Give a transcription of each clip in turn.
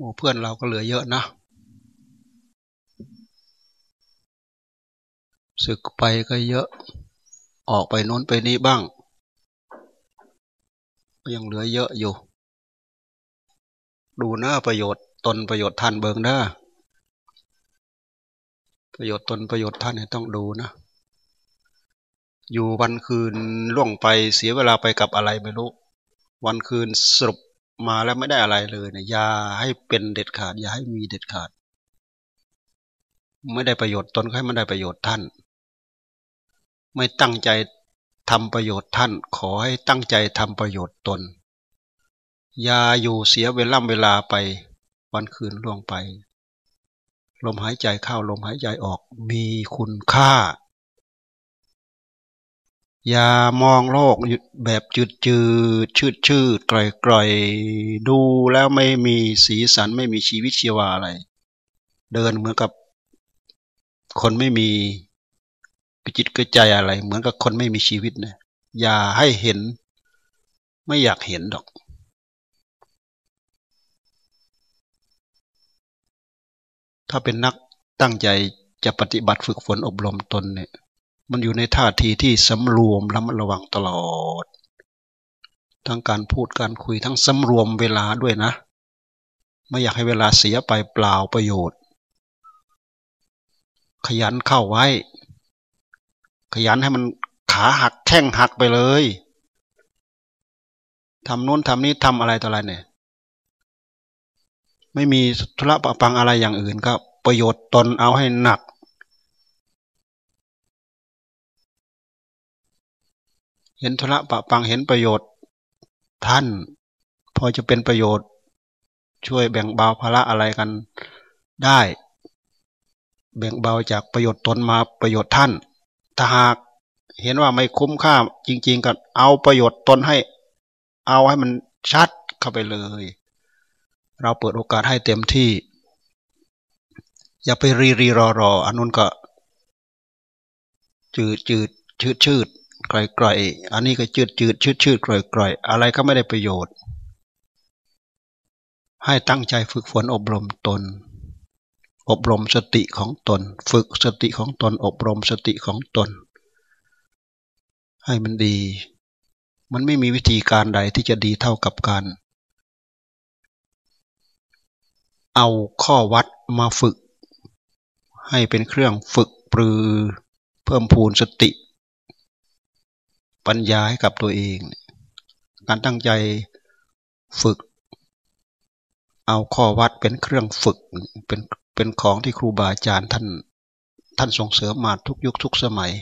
โอ้เพื่อนเราก็เหลือเยอะนะศึกไปก็เยอะ ออกไปโน้นไปนี้บ้างก็ยังเหลือเยอะอยู่ ดูหนะประโยชน์ตนประโยชน์ท่านเบิงนะประโยชน์ตนประโยชน์ท่านเนี่ยต้องดูนะ อยู่วันคืนล่วงไปเสียเวลาไปกับอะไรไม่รู้ วันคืนสรุป มาแล้วไม่ได้อะไรเลยเนะอย่าให้เป็นเด็ดขาด อย่าให้มีเด็ดขาด ไม่ได้ประโยชน์ตนให้ไม่ได้ประโยชน์ท่าน ไม่ตั้งใจทำประโยชน์ท่าน ขอให้ตั้งใจทำประโยชน์ตน อย่าอยู่เสียเวลาเวลาไป วันคืนล่วงไป ลมหายใจเข้าลมหายใจออกมีคุณค่า อย่ามองโลกแบบจืดจืดชืดชืดกล่อยกล่อยดูแล้วไม่มีสีสันไม่มีชีวิตชีวาอะไร เดินเหมือนกับ คนไม่มีกระจิตกระใจอะไร เหมือนกับคนไม่มีชีวิตนะอย่าให้เห็น ไม่อยากเห็นดอก ถ้าเป็นนักตั้งใจจะปฏิบัติฝึกฝนอบรมตนเนี่ย มันอยู่ในท่าทีที่สำรวมระมัดระวังตลอด ทั้งการพูดการคุยทั้งสำรวมเวลาด้วยนะ ไม่อยากให้เวลาเสียไปเปล่าประโยชน์ ขยันเข้าไว้ ขยันให้มันขาหักแข้งหักไปเลยทำโน้นทำนี้ทำอะไรต่ออะไรเนี่ยไม่มีธุระปะปังอะไรอย่างอื่นก็ประโยชน์ตนเอาให้หนัก เห็นธุระปะปังเห็นประโยชน์ ท่าน พอจะเป็นประโยชน์ ช่วยแบ่งเบาภาระอะไรกันได้ แบ่งเบาจากประโยชน์ตนมาประโยชน์ท่าน ถ้าหากเห็นว่าไม่คุ้มค่าจริง ๆก็เอาประโยชน์ตนให้ เอาให้มันชัดเข้าไปเลย เราเปิดโอกาสให้เต็มที่ อย่าไปรีรีรอรออันนู้นก็ จืดจืดชืดชืด ไกลๆอันนี้ก็จืดจืดชืดชืดไกลๆอะไรก็ไม่ได้ประโยชน์ ให้ตั้งใจฝึกฝนอบรมตน อบรมสติของตน ฝึกสติของตน อบรมสติของตน ให้มันดี มันไม่มีวิธีการใดที่จะดีเท่ากับการ เอาข้อวัดมาฝึก ให้เป็นเครื่องฝึกปรือ เพิ่มพูนสติ ปัญญาให้กับตัวเอง การตั้งใจฝึก เอาข้อวัดเป็นเครื่องฝึกเป็นเป็นของที่ครูบาอาจารย์ท่านท่านส่งเสริมมาทุกยุคทุกสมัย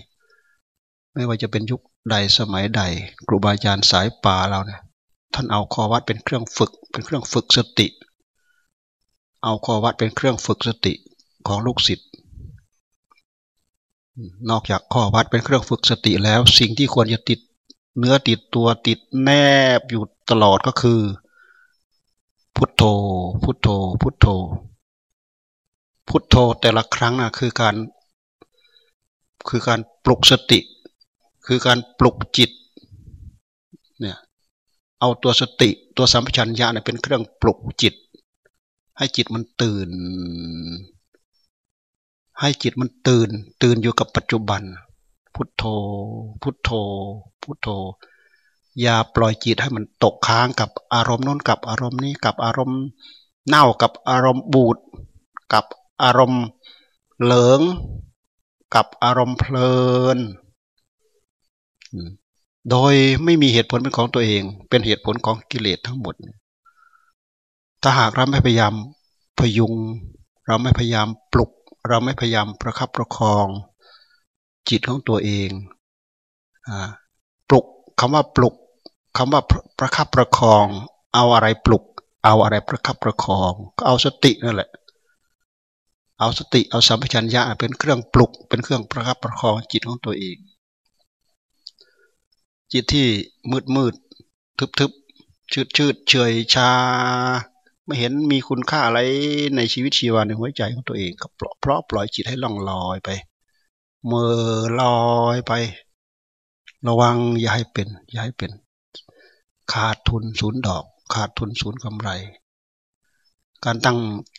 ไม่ว่าจะเป็นยุคใดสมัยใด ครูบาอาจารย์สายป่าเราเนี่ยท่านเอาข้อวัดเป็นเครื่องฝึก เป็นเครื่องฝึกสติ เอาข้อวัดเป็นเครื่องฝึกสติของลูกศิษย์ นอกจากข้อวัดเป็นเครื่องฝึกสติแล้ว สิ่งที่ควรจะติดเนื้อติดตัวติดแนบอยู่ตลอดก็คือ พุทโธ พุทโธ พุทโธ พุทโธแต่ละครั้งนะคือการ คือการปลุกสติ คือการปลุกจิตเนี่ยเอาตัวสติตัวสัมปชัญญะเนี่ยเป็นเครื่องปลุกจิต ให้จิตมันตื่น ให้จิตมันตื่น ตื่นอยู่กับปัจจุบัน พุทโธ พุทโธ พุทโธ อย่าปล่อยจิตให้มันตกค้างกับอารมณ์น้นกับอารมณ์นี้กับอารมณ์เน่ากับอารมณ์บูดกับอารมณ์เหลืองกับอารมณ์เพลิน โดยไม่มีเหตุผลเป็นของตัวเอง เป็นเหตุผลของกิเลสทั้งหมด ถ้าหากเราไม่พยายามพยุง เราไม่พยายามปลุก เราไม่พยายามประคับประคองจิตของตัวเองอปลุกคำว่าปลุกคำว่าประคับประคอง เอาอะไรปลุก เอาอะไรประคับประคอง ก็เอาสตินั่นแหละ เอาสติเอาสัมปชัญญะเป็นเครื่องปลุก เป็นเครื่องประคับประคองจิตของตัวเอง จิตที่มืดมืดทึบทึบชืดชืดเฉยชา ไม่เห็นมีคุณค่าอะไรในชีวิตชีวาในหัวใจของตัวเองก็เพราะปล่อยจิตให้ล่องลอยไปเมื่อลอยไป ระวังอย่าให้เป็น อย่าให้เป็น ขาดทุนศูนย์ดอก ขาดทุนศูนย์กำไร การตั้ง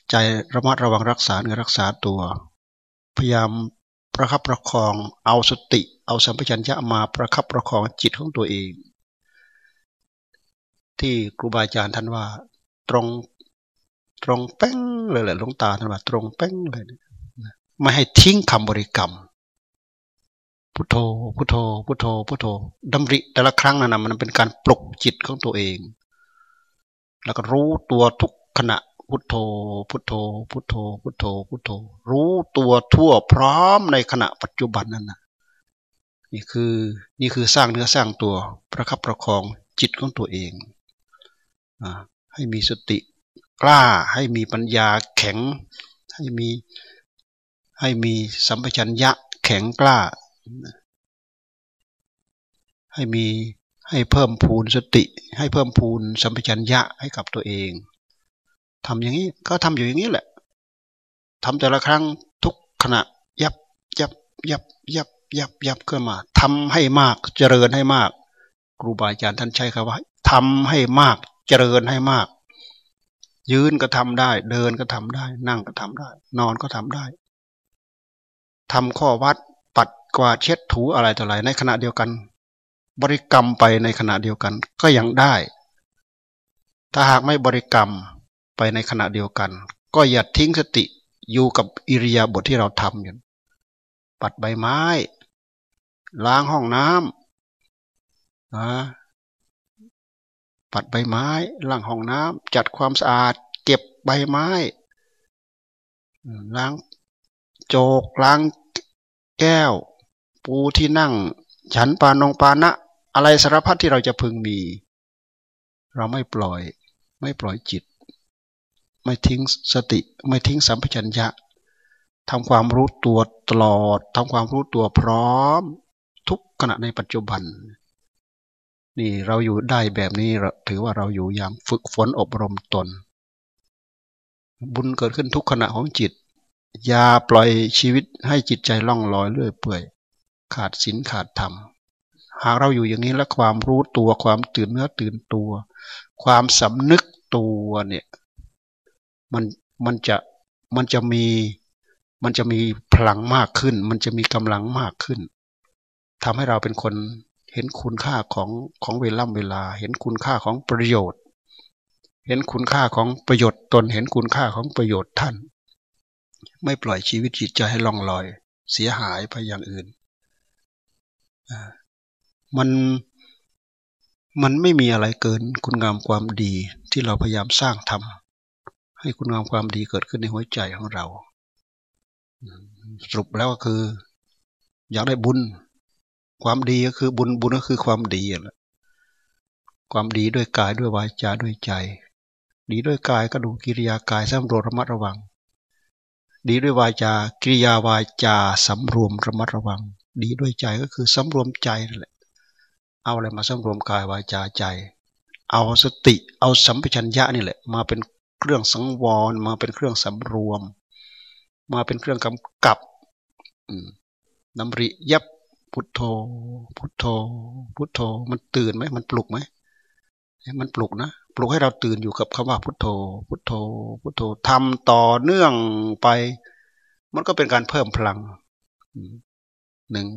ใจระมัดระวังรักษาเนื้อรักษาตัว พยายามประคับประคองเอาสติ เอาสัมปชัญญะมาประคับประคองจิตของตัวเอง ที่ครูบาอาจารย์ท่านว่า ตรง ตรงแป้งเลยแหละลงตาท่านว่าตรงแป้งเลยไม่ให้ทิ้งคำบริกรรม พุทโธ พุทโธ พุทโธ พุทโธดำริแต่ละครั้งนั้นนะมันเป็นการปลุกจิตของตัวเอง แล้วก็รู้ตัวทุกขณะพุทโธ พุทโธ พุทโธ พุทโธ พุทโธ รู้ตัวทั่วพร้อมในขณะปัจจุบันนั้นนะนี่คือนี่คือสร้างเนื้อสร้างตัวประคับประคองจิตของตัวเองอให้มีสติ กล้าให้มีปัญญาแข็ง ให้มีให้มีสัมปชัญญะแข็งกล้า ให้มีให้เพิ่มพูนสติ ให้เพิ่มพูนสัมปชัญญะให้กับตัวเองทำอย่างนี้ก็ทำอยู่อย่างนี้แหละทำแต่ละครั้งทุกขณะยับยับยับยับยับยับขึ้นมาทำให้มากเจริญให้มากครูบาอาจารย์ท่านใช้คำว่าทำให้มากเจริญให้มาก ยืนก็ทำได้ เดินก็ทำได้ นั่งก็ทำได้ นอนก็ทำได้ทำข้อวัดปัดกวาดเช็ดถูอะไรต่ออะไรในขณะเดียวกัน บริกรรมไปในขณะเดียวกัน ก็ยังได้ ถ้าหากไม่บริกรรมไปในขณะเดียวกัน ก็อย่าทิ้งสติอยู่กับอิริยาบถทที่เราทำอยู่ปัดใบไม้ ล้างห้องน้ำนะ ปัดใบไม้ล้างห้องน้ำจัดความสะอาด เก็บใบไม้ล้างโจกล้างแก้ว ปูที่นั่ง ฉันปานงปานะ อะไรสารพัดที่เราจะพึงมี เราไม่ปล่อย ไม่ปล่อยจิต ไม่ทิ้งสติไม่ทิ้งสัมปชัญญะทำความรู้ตัวตลอดทำความรู้ตัวพร้อม ทุกขณะในปัจจุบัน นี่เราอยู่ได้แบบนี้ถือว่าเราอยู่อย่างฝึกฝนอบรมตน บุญเกิดขึ้นทุกขณะของจิต อย่าปล่อยชีวิตให้จิตใจล่องลอยเรื่อยเปื่อย ขาดศีลขาดธรรม หากเราอยู่อย่างนี้แล้วความรู้ตัวความตื่นเนื้อตื่นตัว ความสำนึกตัวเนี่ยมันมันจะมันจะมีมันจะมีพลังมากขึ้น มันจะมีกำลังมากขึ้นทำให้เราเป็นคน เห็นคุณค่าของของเวล่ำเวลา เห็นคุณค่าของประโยชน์ เห็นคุณค่าของประโยชน์ตน เห็นคุณค่าของประโยชน์ท่าน ไม่ปล่อยชีวิตจิตใจให้ล่องลอย เสียหายไปอย่างอื่น มันมันไม่มีอะไรเกินคุณงามความดีที่เราพยายามสร้างทำให้คุณงามความดีเกิดขึ้นในหัวใจของเรา สรุปแล้วก็คือ อยากได้บุญ ความดีก็คือบุญบุญก็คือความดีแหละความดีด้วยกายด้วยวาจาด้วยใจ ดีด้วยกายก็ดูกิริยากายสำรวมระมัดระวัง ดีด้วยวาจากิริยาวาจาสำรวมระมัดระวัง ดีด้วยใจก็คือสำรวมใจนั่นแหละ เอาอะไรมาสำรวมกายวาจาใจ เอาสติเอาสัมปชัญญะนี่แหละ มาเป็นเครื่องสังวรมาเป็นเครื่องสำรวม มาเป็นเครื่องกำกับนำริยับ พุทโธ พุทโธ พุทโธ มันตื่นไหมมันปลุกไหมมันปลุกนะปลุกให้เราตื่นอยู่กับคำว่าพุทโธ พุทโธ พุทโธทำต่อเนื่องไป มันก็เป็นการเพิ่มพลังหนึ่ง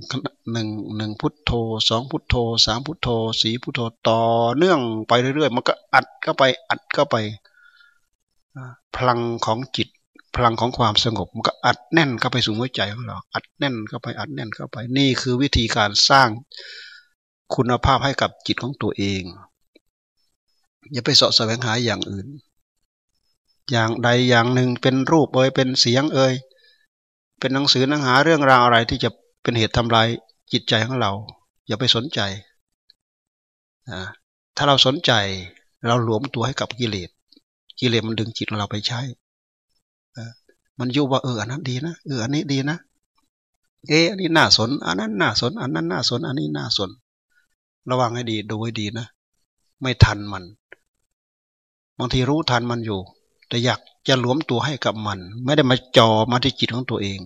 หนึ่งหนึ่งพุทโธสองพุทโธสามพุทโธสี่พุทโธต่อเนื่องไปเรื่อยๆ มันก็อัดเข้าไปอัดเข้าไปพลังของจิต พลังของความสงบมันก็อัดแน่นเข้าไปสู่หัวใจของเรา อัดแน่นเข้าไปอัดแน่นเข้าไป นี่คือวิธีการสร้างคุณภาพให้กับจิตของตัวเอง อย่าไปสาะแสวงหาอย่างอื่น อย่างใดอย่างหนึ่งเป็นรูปเอ่ยเป็นเสียงเอ่ยเป็นหนังสือหนังหาเรื่องราวอะไรที่จะเป็นเหตุทำลายจิตใจของเรา อย่าไปสนใจถ้าเราสนใจเราหลวมตัวให้กับกิเลสกิเลสมันดึงจิตเราไปใช้ มันยุบว่าเอออันนั้นดีนะเอออันนี้ดีนะ เอออันนี้น่าสน อันนั้นน่าสน อันนั้นน่าสน อันนี้น่าสน ระวังให้ดีดูให้ดีนะ ไม่ทันมันบางทีรู้ทันมันอยู่ แต่อยากจะหลวมตัวให้กับมัน ไม่ได้มาจอมาที่จิตของตัวเอง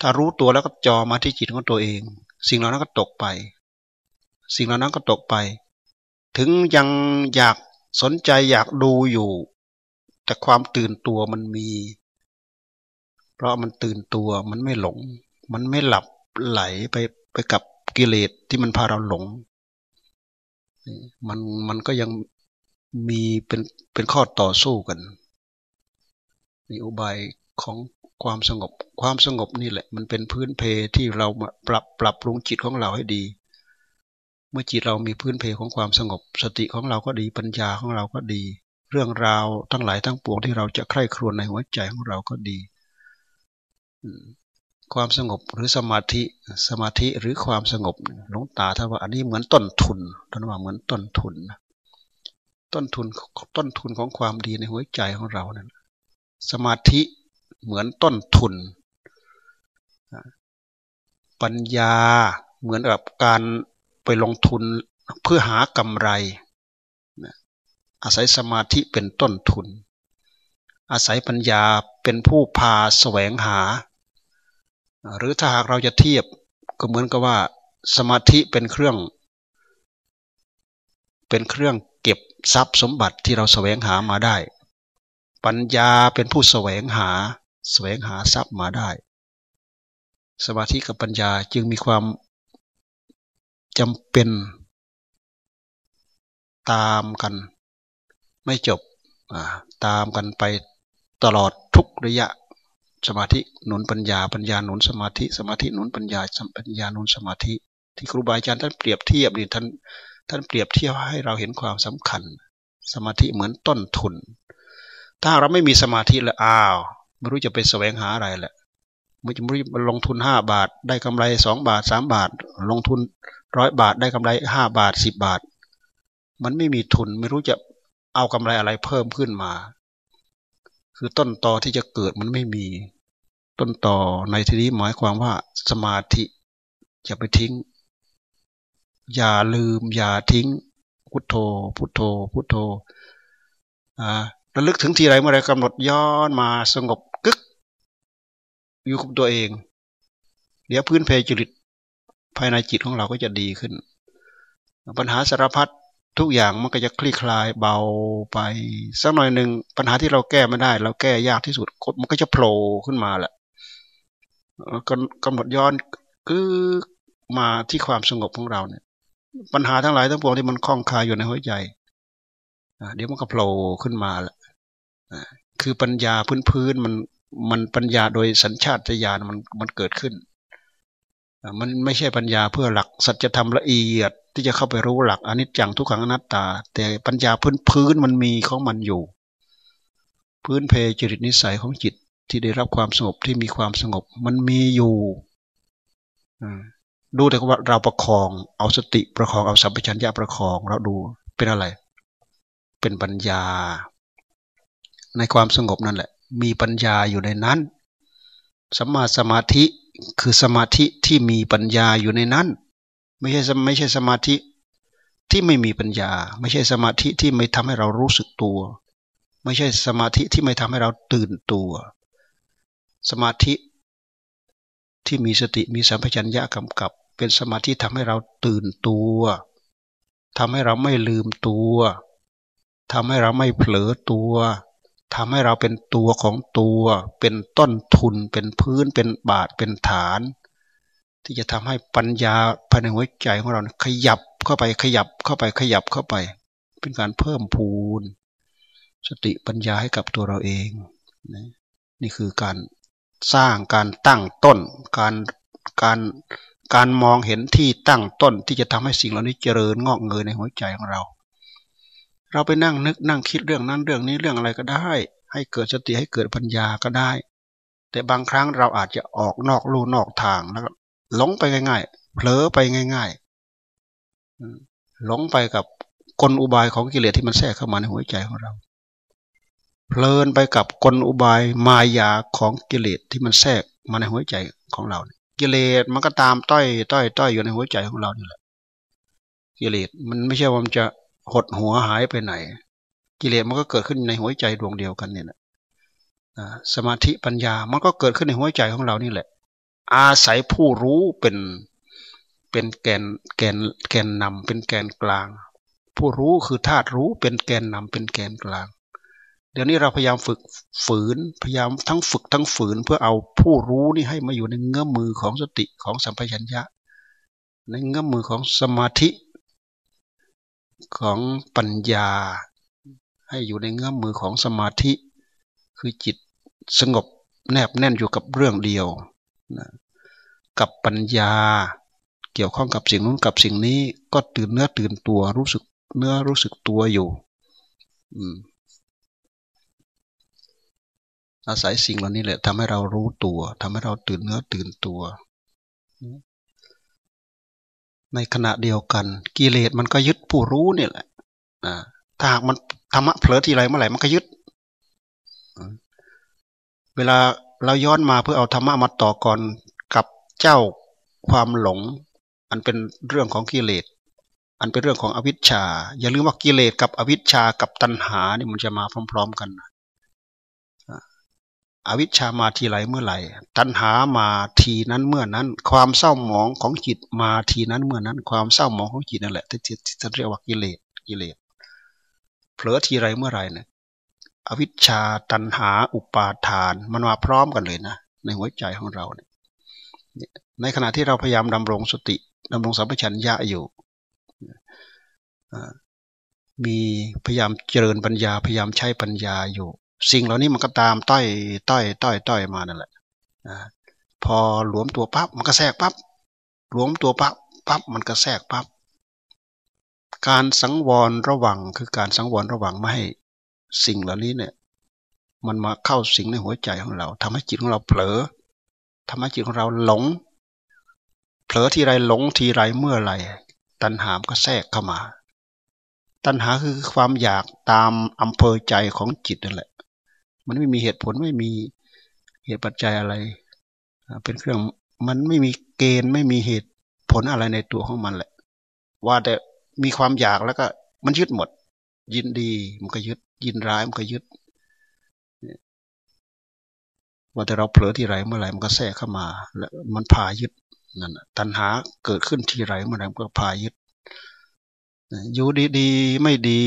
ถ้ารู้ตัวแล้วก็จอมาที่จิตของตัวเอง สิ่งเหล่านั้นก็ตกไป สิ่งเหล่านั้นก็ตกไป ถึงยังอยากสนใจอยากดูอยู่ แต่ความตื่นตัวมันมี ราะมันตื่นตัวมันไม่หลง มันไม่หลับไหลไปไปกับกิเลสที่มันพาเราหลง มันมันก็ยังมีเป็นเป็นข้อต่อสู้กันมีอุบายของความสงบ ความสงบนี่แหละ มันเป็นพื้นเพที่เราปรับปรับปรุงจิตของเราให้ดี เมื่อจิตเรามีพื้นเพของความสงบ สติของเราก็ดีปัญญาของเราก็ดี เรื่องราวทั้งหลายทั้งปวงที่เราจะใคร่ครวญในหัวใจของเราก็ดี ความสงบหรือสมาธิสมาธิหรือความสงบหลวงตาท่านว่าอันนี้เหมือนต้นทุนท่านว่าเหมือนต้นทุน ต้นทุนต้นทุนของความดีในหัวใจของเรานั้นสมาธิเหมือนต้นทุน ปัญญาเหมือนกับการไปลงทุนเพื่อหากำไร อาศัยสมาธิเป็นต้นทุน อาศัยปัญญาเป็นผู้พาแสวงหา หรือถ้าหากเราจะเทียบก็เหมือนกับว่า สมาธิเป็นเครื่อง เป็นเครื่องเก็บทรัพย์สมบัติที่เราแสวงหามาได้ ปัญญาเป็นผู้แสวงหา แสวงหาทรัพย์มาได้ สมาธิกับปัญญาจึงมีความจำเป็นตามกัน ไม่จบตามกันไปตลอดทุกระยะ สมาธิหนุนปัญญา ปัญญาหนุนสมาธิ สมาธิหนุนปัญญาปัญญาหนุนสมาธิ ที่ครูบาอาจารย์ท่านเปรียบเทียบนี่ท่านท่านเปรียบเทียบให้เราเห็นความสำคัญ สมาธิเหมือนต้นทุน ถ้าเราไม่มีสมาธิแล้วอ้าวไม่รู้จะไปแสวงหาอะไรแหละไม่จะไม่ลงทุนห้าบาท ได้กำไรสองบาทสามบาท ลงทุนร้อยบาทได้กำไรห้าบาทสิบบาท มันไม่มีทุนไม่รู้จะเอากำไรอะไรเพิ่มขึ้นมา คือต้นตอที่จะเกิดมันไม่มี ต้นต่อในที่นี้หมายความว่าสมาธิอย่าไปทิ้ง อย่าลืม อย่าทิ้ง พุทโธ พุทโธ พุทโธอ่าระลึกถึงทีไรเมื่อไรกำหนดย้อนมาสงบกึก อยู่กับตัวเอง เดี๋ยวพื้นเพจริตภายในจิตของเราก็จะดีขึ้น ปัญหาสารพัดทุกอย่างมันก็จะคลี่คลายเบาไปสักหน่อยหนึ่งปัญหาที่เราแก้ไม่ได้ เราแก้ยากที่สุดมันก็จะโผล่ขึ้นมาแหละ กำหนดย้อนคือมาที่ความสงบของเราเนี่ย ปัญหาทั้งหลายทั้งปวงที่มันคล้องคาอยู่ในหัวใจเดี๋ยวมันก็โผล่ขึ้นมาแหละคือปัญญาพื้นๆมันมันปัญญาโดยสัญชาตญาณมันมันเกิดขึ้น มันไม่ใช่ปัญญาเพื่อหลักสัจธรรมละเอียดที่จะเข้าไปรู้หลักอนิจจังทุกขังอนัตตา แต่ปัญญาพื้นพื้นมันมีของมันอยู่ พื้นเพจริตนิสัยของจิต ที่ได้รับความสงบที่มีความสงบ มันมีอยู่ดูแต่ว่าเราประคอง เอาสติประคองเอาสัมปชัญญะประคอง เราดูเป็นอะไร เป็นปัญญา ในความสงบนั่นแหละ มีปัญญาอยู่ในนั้นสัมมาสมาธิคือสมาธิที่มีปัญญาอยู่ในนั้น ไม่ใช่ไม่ใช่สมาธิที่ไม่มีปัญญา ไม่ใช่สมาธิที่ไม่ทำให้เรารู้สึกตัว ไม่ใช่สมาธิที่ไม่ทำให้เราตื่นตัว สมาธิที่มีสติมีสัมปชัญญะกำกับ เป็นสมาธิทำให้เราตื่นตัวทำให้เราไม่ลืมตัวทำให้เราไม่เผลอตัวทำให้เราเป็นตัวของตัว เป็นต้นทุน เป็นพื้น เป็นบาท เป็นฐาน ที่จะทำให้ปัญญาภายในหัวใจของเราขยับเข้าไป ขยับเข้าไป ขยับเข้าไป เป็นการเพิ่มพูน สติปัญญาให้กับตัวเราเอง นี่คือการ สร้างการตั้งต้น การการการมองเห็นที่ตั้งต้นที่จะทำให้สิ่งเหล่านี้เจริญงอกเงยในหัวใจของเรา เราไปนั่งนึกนั่งคิดเรื่องนั้นเรื่องนี้เรื่องอะไรก็ได้ ให้เกิดสติให้เกิดปัญญาก็ได้ แต่บางครั้งเราอาจจะออกนอกลู่นอกทางแล้วหลงไปง่ายๆเผลอไปง่ายๆหลงไปกับกลอุบายของกิเลสที่มันแทรกเข้ามาในหัวใจของเรา เพลินไปกับกลอุบายมายาของกิเลสที่มันแทรกมาในหัวใจของเรา กิเลสมันก็ตามต้อยต้อยต้อยอยู่ในหัวใจของเรานี่แหละ กิเลสมันไม่ใช่ว่ามันจะหดหัวหายไปไหน กิเลสมันก็เกิดขึ้นในหัวใจดวงเดียวกันเนี่ยนะสมาธิปัญญามันก็เกิดขึ้นในหัวใจของเรานี่แหละ อาศัยผู้รู้เป็นเป็นแกนแกนแกนนำเป็นแกนกลาง ผู้รู้คือธาตุรู้เป็นแกนนำเป็นแกนกลาง เดี๋ยวนี้เราพยายามฝึกฝืนพยายามทั้งฝึกทั้งฝืนเพื่อเอาผู้รู้นี่ให้มาอยู่ในเงื้อมมือของสติของสัมปชัญญะ ในเงื้อมมือของสมาธิของปัญญา ให้อยู่ในเงื้อมมือของสมาธิ คือจิตสงบแนบแน่นอยู่กับเรื่องเดียวนะกับปัญญา เกี่ยวข้องกับสิ่งนู้นกับสิ่งนี้ก็ตื่นเนื้อตื่นตัวรู้สึกเนื้อรู้สึกตัวอยู่ อาศัยสิ่งเหล่านี้แหละทำให้เรารู้ตัวทำให้เราตื่นเนื้อตื่นตัว ในขณะเดียวกัน กิเลสมันก็ยึดผู้รู้เนี่ยแหละถ้าหากมันธรรมะเผลอทีไรเมื่อไหร่มันก็ยึด เวลาเราย้อนมาเพื่อเอาธรรมะมาต่อก่อนกับเจ้าความหลง อันเป็นเรื่องของกิเลสอันเป็นเรื่องของอวิชชา อย่าลืมว่ากิเลสกับอวิชชากับตัณหานี่มันจะมาพร้อม ๆ กันนะ อวิชชามาทีไรเมื่อไหร่ ตัณหามาทีนั้นเมื่อนั้น ความเศร้าหมองของจิตมาทีนั้นเมื่อนั้น ความเศร้าหมองของจิตนั่นแหละที่จะเรียกว่ากิเลสกิเลสเผลอทีไรเมื่อไหร่เนี่ยอวิชชาตัณหาอุปาทาน มันมาพร้อมกันเลยนะในหัวใจของเราเนี่ยในขณะที่เราพยายามดำรงสติดำรงสัมปชัญญะอยู่มีพยายามเจริญปัญญาพยายามใช้ปัญญาอยู่ สิ่งเหล่านี้มันก็ตามต้อยต้อยต้อยต้อยมานั่นแหละพอหลวมตัวปั๊บมันก็แทรกปั๊บหลวมตัวปั๊บปั๊บมันก็แทรกปั๊บการสังวรระวังคือการสังวรระวังไม่ให้สิ่งเหล่านี้เนี่ย มันมาเข้าสิงในหัวใจของเราทำให้จิตของเราเผลอทำให้จิตของเราหลง เผลอทีไรหลงทีไรเมื่อไรตัณหามก็แทรกเข้ามา ตัณหาคือความอยากตามอำเภอใจของจิตนั่นแหละ มันไม่มีเหตุผลไม่มีเหตุปัจจัยอะไร เป็นเครื่องมันไม่มีเกณฑ์ไม่มีเหตุผลอะไรในตัวของมันแหละ ว่าแต่มีความอยากแล้วก็มันยึดหมด ยินดีมันก็ยึด ยินร้ายมันก็ยึดว่าแต่เราเผลอที่ไรเมื่อไหร่มันก็แทรกเข้ามา แล้วมันพายึดนั่นตัณหาเกิดขึ้นที่ไรเมื่อไหร่มันก็พายึดอยู่ดีๆไม่ดี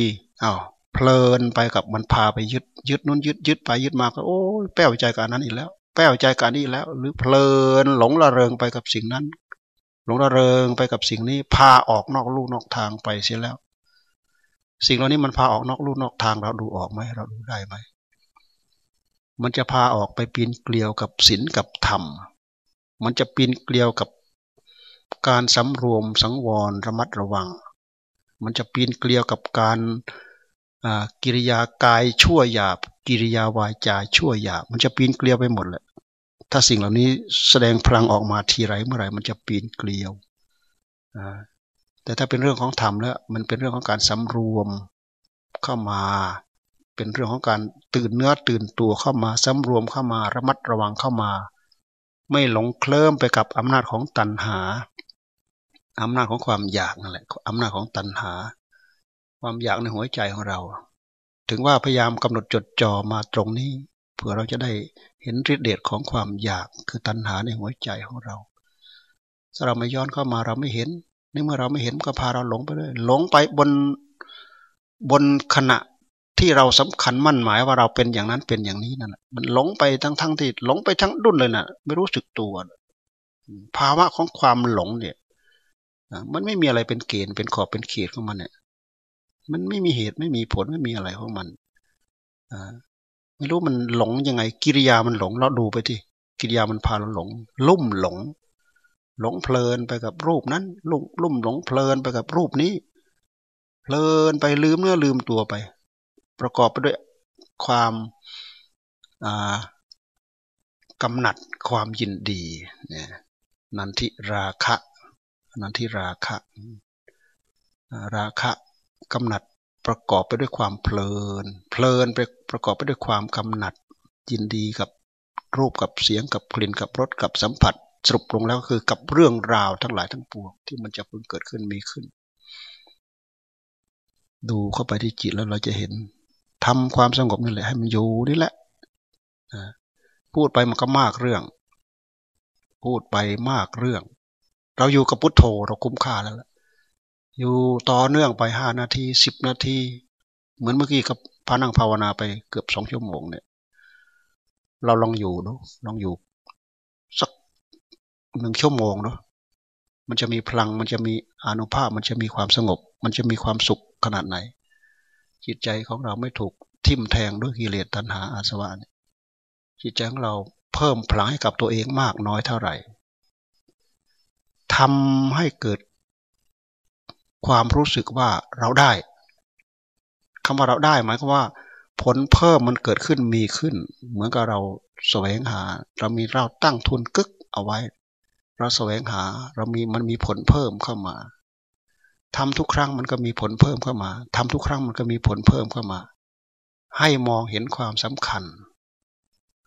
อา้าว เพลินไปกับมันพาไปยึดยึดนู้นยึดยึดไปยึดมาก็โอ้แป้วใจการนั้นอีกแล้ว แป้วใจการนี้แล้ว หรือเพลินหลงระเริงไปกับสิ่งนั้น หลงระเริงไปกับสิ่งนี้พาออกนอกลู่นอกทางไปเสียแล้ว สิ่งเหล่านี้มันพาออกนอกลู่นอกทางเราดูออกไหมเราดูได้ไหมมันจะพาออกไปปีนเกลียวกับศีลกับธรรม มันจะปีนเกลียวกับการสำรวมสังวรระมัดระวัง มันจะปีนเกลียวกับการ กิริยากายชั่วหยาบ กิริยาวาจาชั่วหยาบ มันจะปีนเกลียวไปหมดแหละถ้าสิ่งเหล่านี้แสดงพลังออกมาทีไรเมื่อไหร่มันจะปีนเกลียวแต่ถ้าเป็นเรื่องของธรรมแล้วมันเป็นเรื่องของการสำรวมเข้ามา เป็นเรื่องของการตื่นเนื้อตื่นตัวเข้ามาสำรวมเข้ามาระมัดระวังเข้ามา ไม่หลงเคลิ้มไปกับอำนาจของตัณหาอำนาจของความอยากนั่นแหละอำนาจของตัณหา ความอยากในหัวใจของเรา ถึงว่าพยายามกำหนดจดจ่อมาตรงนี้ เพื่อเราจะได้เห็นฤทธิเดชของความอยากคือตัณหาในหัวใจของเราถ้าเราไม่ย้อนเข้ามาเราไม่เห็นในเมื่อเราไม่เห็นก็พาเราหลงไปเลยหลงไปบนบนขณะที่เราสำคัญมั่นหมายว่าเราเป็นอย่างนั้นเป็นอย่างนี้นั่นแหละมันหลงไปทั้งทั้งที่หลงไปทั้งดุนเลยนะ่ะ ไม่รู้สึกตัว ภาวะของความหลงเนี่ยมันไม่มีอะไรเป็นเกณฑ์เป็นขอบเป็นเขตของมันเนี่ย มันไม่มีเหตุไม่มีผลไม่มีอะไรของมันอไม่รู้มันหลงยังไง กิริยามันหลง เราดูไปที่กิริยามันพาเราหลง ลุ่มหลง หลงเพลินไปกับรูปนั้น ลุ่มลุ่มหลงเพลินไปกับรูปนี้ เพลินไปลืมเนื้อลืมตัวไป ประกอบไปด้วยความกำหนัดความยินดีเนี่ยนันทิราคะ นันทิราคะ ราคะ กำหนัดประกอบไปด้วยความเพลิน เพลินไปประกอบไปด้วยความกำหนัด ยินดีกับรูปกับเสียงกับกลิ่นกับรสกับสัมผัส สรุปลงแล้วก็คือกับเรื่องราวทั้งหลายทั้งปวงที่มันจะเพิ่งเกิดขึ้นมีขึ้น ดูเข้าไปที่จิตแล้วเราจะเห็นทำความสงบนี่แหละให้มันอยู่นี่แหละพูดไปมันก็มากเรื่อง พูดไปมากเรื่อง เราอยู่กับพุทโธเราคุ้มค่าแล้วละ อยู่ต่อเนื่องไปห้านาทีสิบนาที เหมือนเมื่อกี้กับพานั่งภาวนาไปเกือบสองชั่วโมงเนี่ย เราลองอยู่ดูลองอยู่สักหนึ่งชั่วโมงเนาะมันจะมีพลังมันจะมีอนุภาพมันจะมีความสงบ มันจะมีความสุขขนาดไหน จิตใจของเราไม่ถูกทิ่มแทงด้วยกิเลสตัณหาอาสวะเนี่ยจิตใจของเราเพิ่มพลังให้กับตัวเองมากน้อยเท่าไหร่ทำให้เกิด ความรู้สึกว่าเราได้คำว่าเราได้หมายความว่า ผลเพิ่มมันเกิดขึ้นมีขึ้น เหมือนกับเราแสวงหา เรามีเราตั้งทุนกึกเอาไว้ เราแสวงหาเรามีมันมีผลเพิ่มเข้ามาทำทุกครั้งมันก็มีผลเพิ่มเข้ามาทำทุกครั้งมันก็มีผลเพิ่มเข้ามา ให้มองเห็นความสำคัญ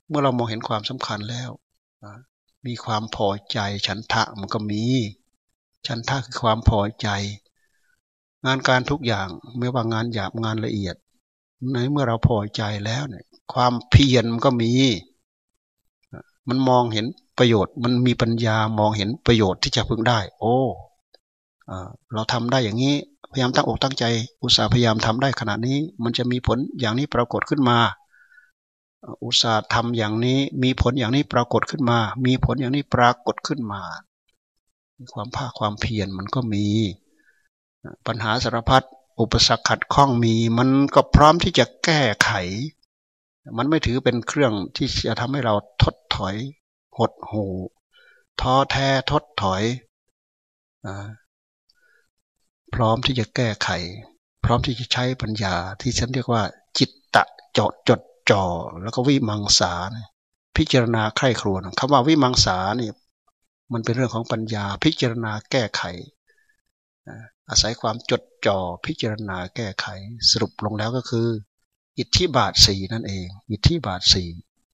เมื่อเรามองเห็นความสำคัญแล้วมีความพอใจฉันทะมันก็มี ฉันทะคือความพอใจ งานการทุกอย่างไม่ว่างานหยาบงานละเอียดในเมื่อเราพอใจแล้วเนี่ย ความเพียรมันก็มี มันมองเห็นประโยชน์ มันมีปัญญามองเห็นประโยชน์ที่จะพึงได้ โอ้เราทำได้อย่างนี้ พยายามตั้งอกตั้งใจ อุตสาห์พยายามทำได้ขนาดนี้ มันจะมีผลอย่างนี้ปรากฏขึ้นมา อุตสาห์ทำอย่างนี้ มีผลอย่างนี้ปรากฏขึ้นมา มีผลอย่างนี้ปรากฏขึ้นมา ความภาคความเพียรมันก็มี ปัญหาสารพัดอุปสรรคขัดข้องมี มันก็พร้อมที่จะแก้ไข มันไม่ถือเป็นเครื่องที่จะทำให้เราทดถอย หดหูท้อแท้ทดถอยพร้อมที่จะแก้ไข พร้อมที่จะใช้ปัญญาที่ฉันเรียกว่า จิตตะจดจดจ่อแล้วก็วิมังสาพิจารณาใคร่ครวญคำว่าวิมังสานี่มันเป็นเรื่องของปัญญาพิจารณาแก้ไข อาศัยความจดจ่อพิจารณาแก้ไขสรุปลงแล้วก็คือ อิทธิบาทสีนั่นเอง อิทธิบาทสี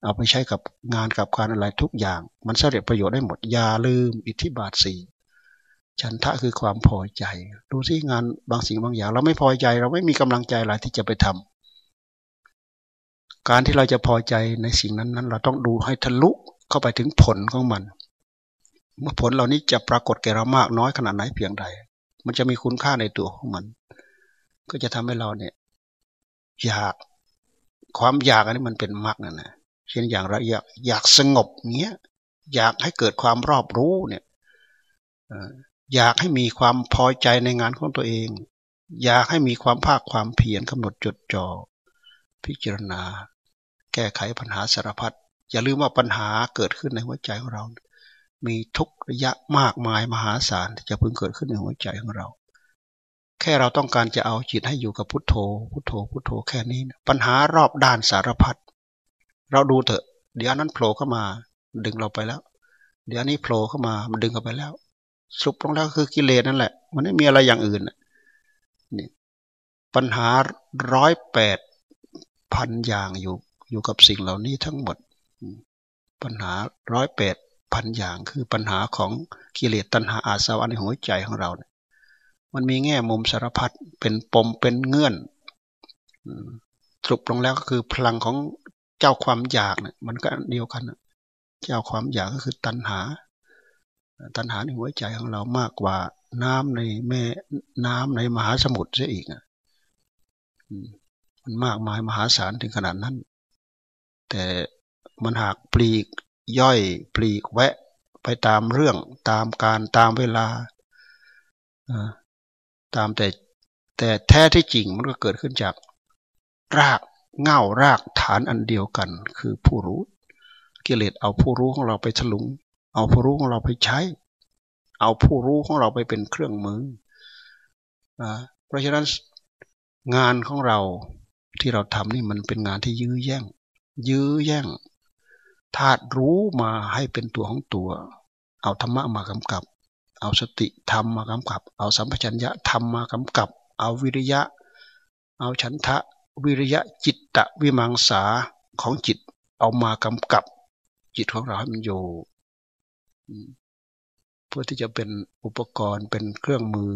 เอาไปใช้กับงานกับการอะไรทุกอย่าง มันสำเร็จประโยชน์ได้หมดอย่าลืม อิทธิบาทสีฉันทะคือความพอใจ ดูสิงานบางสิ่งบางอย่าง เราไม่พอใจเราไม่มีกำลังใจอะไรที่จะไปทำการที่เราจะพอใจในสิ่งนั้นนั้น เราต้องดูให้ทะลุเข้าไปถึงผลของมัน เมื่อผลเหล่านี้จะปรากฏแก่เรามากน้อยขนาดไหนเพียงใด มันจะมีคุณค่าในตัวของมัน ก็จะทำให้เราเนี่ย อยากความอยากอันนี้มันเป็นมรรคนั่นนะเช่นอย่างเราอยากอยากสงบเงี้ย อยากให้เกิดความรอบรู้เนี่ยอยากให้มีความพอใจในงานของตัวเอง อยากให้มีความภาคความเพียรกำหนดจดจ่อพิจารณา แก้ไขปัญหาสารพัดอย่าลืมว่าปัญหาเกิดขึ้นในหัวใจของเรา มีทุกระยะมากมายมหาศาลที่จะพึงเกิดขึ้นในหัวใจของเรา แค่เราต้องการจะเอาจิตให้อยู่กับพุทโธ พุทโธ พุทโธแค่นี้ปัญหารอบด้านสารพัดเราดูเถอะ เดี๋ยวนั้นโผล่เข้ามา ดึงเราไปแล้ว เดี๋ยวนี้โผล่เข้ามามันดึงเราไปแล้ว สุปลงแล้วคือกิเลสนั่นแหละ มันไม่มีอะไรอย่างอื่นนี่ปัญหาร้อยแปดพันอย่างอยู่อยู่กับสิ่งเหล่านี้ทั้งหมด ปัญหาร้อยแปด พันอย่าง คือปัญหาของกิเลสตัณหาอาสวะในหัวใจของเราเนี่ยมันมีแง่มุมสารพัดเป็นปมเป็นเงื่อนสรุปลงแล้วก็คือพลังของเจ้าความอยากเนี่ยมันก็เดียวกันเจ้าความอยากก็คือตัณหา ตัณหาในหัวใจของเรามากกว่าน้ำในแม่น้ำในมหาสมุทรเสียอีกอะมันมากมายมหาศาลถึงขนาดนั้น แต่มันหากปลีก ย่อยปลีกแวะไปตามเรื่องตามการตามเวลาตามแต่แต่แท้ที่จริงมันก็เกิดขึ้นจาก รากเง่ารากฐานอันเดียวกัน คือผู้รู้ กิเลสเอาผู้รู้ของเราไปถลุง เอาผู้รู้ของเราไปใช้ เอาผู้รู้ของเราไปเป็นเครื่องมือเพราะฉะนั้นงานของเราที่เราทำนี่มันเป็นงานที่ยื้อแย่ง ยื้อแย่ง ธาตุรู้มาให้เป็นตัวของตัว เอาธรรมะมากำกับ เอาสติธรรมมากำกับ เอาสัมปชัญญะธรรมมากำกับ เอาวิริยะ เอาฉันทะวิริยะจิตตะวิมังสาของจิตเอามากำกับ จิตของเราให้มันอยู่เพื่อที่จะเป็นอุปกรณ์เป็นเครื่องมือ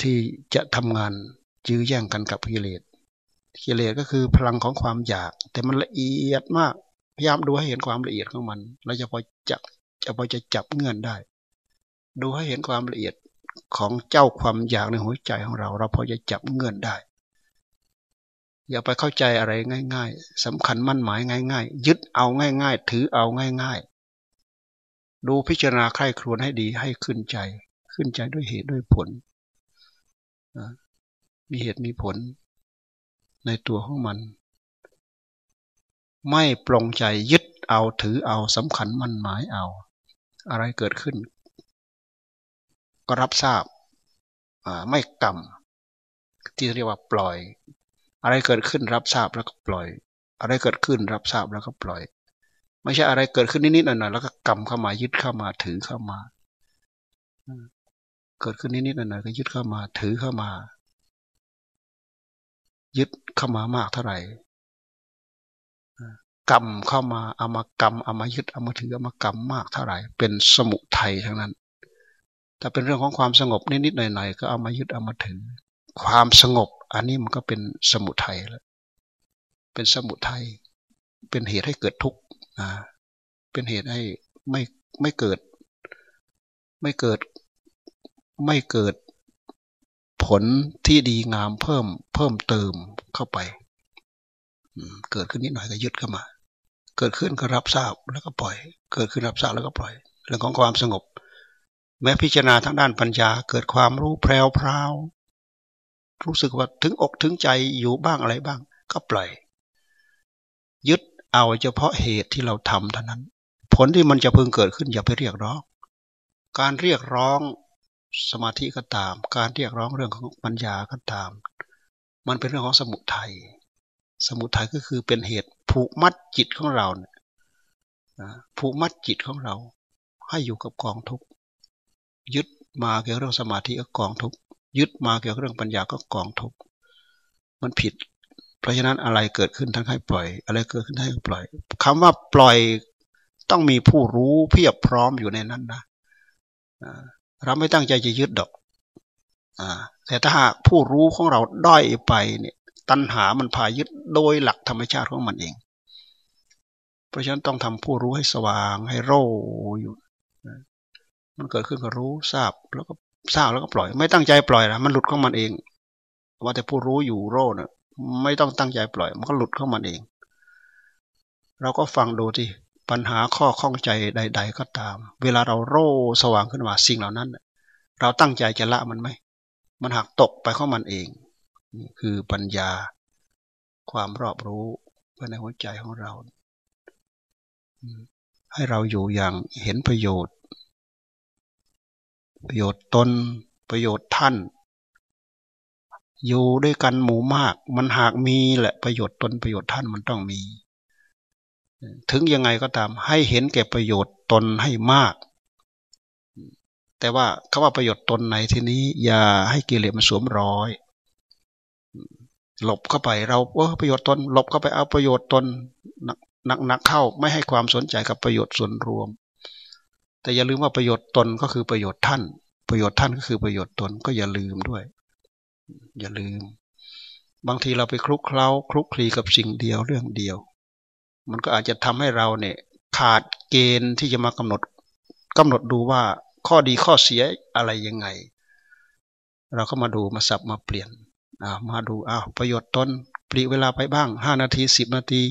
ที่จะทำงานยื้อแย่งกันกับกิเลสกิเลสก็คือพลังของความอยาก แต่มันละเอียดมาก พยายามดูให้เห็นความละเอียดของมัน เราจะพอจับจะพอจะจับเงื่อนได้ ดูให้เห็นความละเอียดของเจ้าความอยากในหัวใจของเรา เราพอจะจับเงื่อนได้ อย่าไปเข้าใจอะไรง่าย ๆสำคัญมั่นหมายง่าย ๆ ยึดเอาง่าย ๆ ถือเอาง่าย ๆ ดูพิจารณาใคร่ครวญให้ดีให้ขึ้นใจ ขึ้นใจด้วยเหตุด้วยผลมีเหตุมีผลในตัวของมัน ไม่ปรงใจยึดเอาถือเอาสำคัญมั่นหมายเอา อะไรเกิดขึ้น ก็รับทราบไม่กรรมที่เรียกว่าปล่อย อะไรเกิดขึ้นรับทราบแล้วก็ปล่อย อะไรเกิดขึ้นรับทราบแล้วก็ปล่อย ไม่ใช่อะไรเกิดขึ้นนิดๆหน่อยๆแล้วก็กรรมเข้ามายึดเข้ามาถือเข้ามาเกิดขึ้นนิดๆหน่อยๆก็ยึดเข้ามาถือเข้ามา ยึดเข้ามามากเท่าไหร่ กรรมเข้ามาเอามากรรมเอามายึดเอามาถือเอามากรรมมากเท่าไหร่เป็นสมุทัยทั้งนั้น แต่เป็นเรื่องของความสงบนิดๆหน่อยๆก็เอามายึดเอามาถือ ความสงบ อันนี้มันก็เป็นสมุทัยแล้ว เป็นสมุทัยเป็นเหตุให้เกิดทุกข์นะเป็นเหตุให้ไม่ไม่เกิด ไม่เกิดไม่เกิดผลที่ดีงามเพิ่มเพิ่มเติมเข้าไป เกิดขึ้นนิดหน่อยก็ยึดเข้ามา เกิดขึ้นก็รับทราบแล้วก็ปล่อย เกิดขึ้นรับทราบแล้วก็ปล่อย เรื่องของความสงบ แม้พิจารณาทางด้านปัญญา เกิดความรู้แพรวพราวรู้สึกว่าถึงอกถึงใจอยู่บ้างอะไรบ้าง ก็ปล่อย ยึดเอาเฉพาะเหตุที่เราทำเท่านั้น ผลที่มันจะพึงเกิดขึ้นอย่าไปเรียกร้อง การเรียกร้องสมาธิก็ตาม การเรียกร้องเรื่องของปัญญาก็ตาม มันเป็นเรื่องของสมุทัย สมุทัยก็คือเป็นเหตุผูกมัดจิตของเราเนี่ยผูกมัดจิตของเรา ให้อยู่กับกองทุกยึดมาเกี่ยวกับเรื่องสมาธิกับกองทุกยึดมาเกี่ยวกับเรื่องปัญญาก็กองทุกมันผิด เพราะฉะนั้นอะไรเกิดขึ้นทั้งให้ปล่อย อะไรเกิดขึ้นให้ปล่อยคำว่าปล่อยต้องมีผู้รู้เพียบพร้อมอยู่ในนั้นนะเราไม่ตั้งใจจะยึดดอกแต่ถ้าผู้รู้ของเราด้อยไปเนี่ย ตัณหามันพายึดโดยหลักธรรมชาติของมันเอง เพราะฉะนั้นต้องทำผู้รู้ให้สว่างให้โร่อยู่มันเกิดขึ้นก็รู้ทราบแล้วก็ทราบแล้วก็ปล่อย ไม่ตั้งใจปล่อยนะมันหลุดของมันเอง ว่าแต่ผู้รู้อยู่โร่นะไม่ต้องตั้งใจปล่อย มันก็หลุดของมันเอง เราก็ฟังดูที่ปัญหาข้อข้องใจใด ๆ ก็ตาม เวลาเราโร่สว่างขึ้นมาสิ่งเหล่านั้น เราตั้งใจจะละมันไหมมันหักตกไปของมันเอง นี่คือปัญญาความรอบรู้ภายในหัวใจของเรา ให้เราอยู่อย่างเห็นประโยชน์ ประโยชน์ตนประโยชน์ท่าน อยู่ด้วยกันหมู่มาก มันหากมีแหละประโยชน์ตนประโยชน์ท่านมันต้องมี ถึงยังไงก็ตาม ให้เห็นแก่ประโยชน์ตนให้มาก แต่ว่าคาว่าประโยชน์ตนในที่นี้ อย่าให้กิเลสมันสวมรอย หลบเข้าไป เราเออประโยชน์ตน หลบเข้าไปเอาประโยชน์ตนหนักหนักเข้าไม่ให้ความสนใจกับประโยชน์ส่วนรวม แต่อย่าลืมว่าประโยชน์ตนก็คือประโยชน์ท่าน ประโยชน์ท่านก็คือประโยชน์ตนก็อย่าลืมด้วย อย่าลืม บางทีเราไปคลุกเคล้าคลุกคลีกับสิ่งเดียวเรื่องเดียว มันก็อาจจะทำให้เราเนี่ยขาดเกณฑ์ที่จะมากำหนดกำหนดดูว่าข้อดีข้อเสียอะไรยังไง เราก็มาดูมาสับมาเปลี่ยน มาดูอ้าวประโยชน์ตนปลีเวลาไปบ้างห้านาทีสิบนาที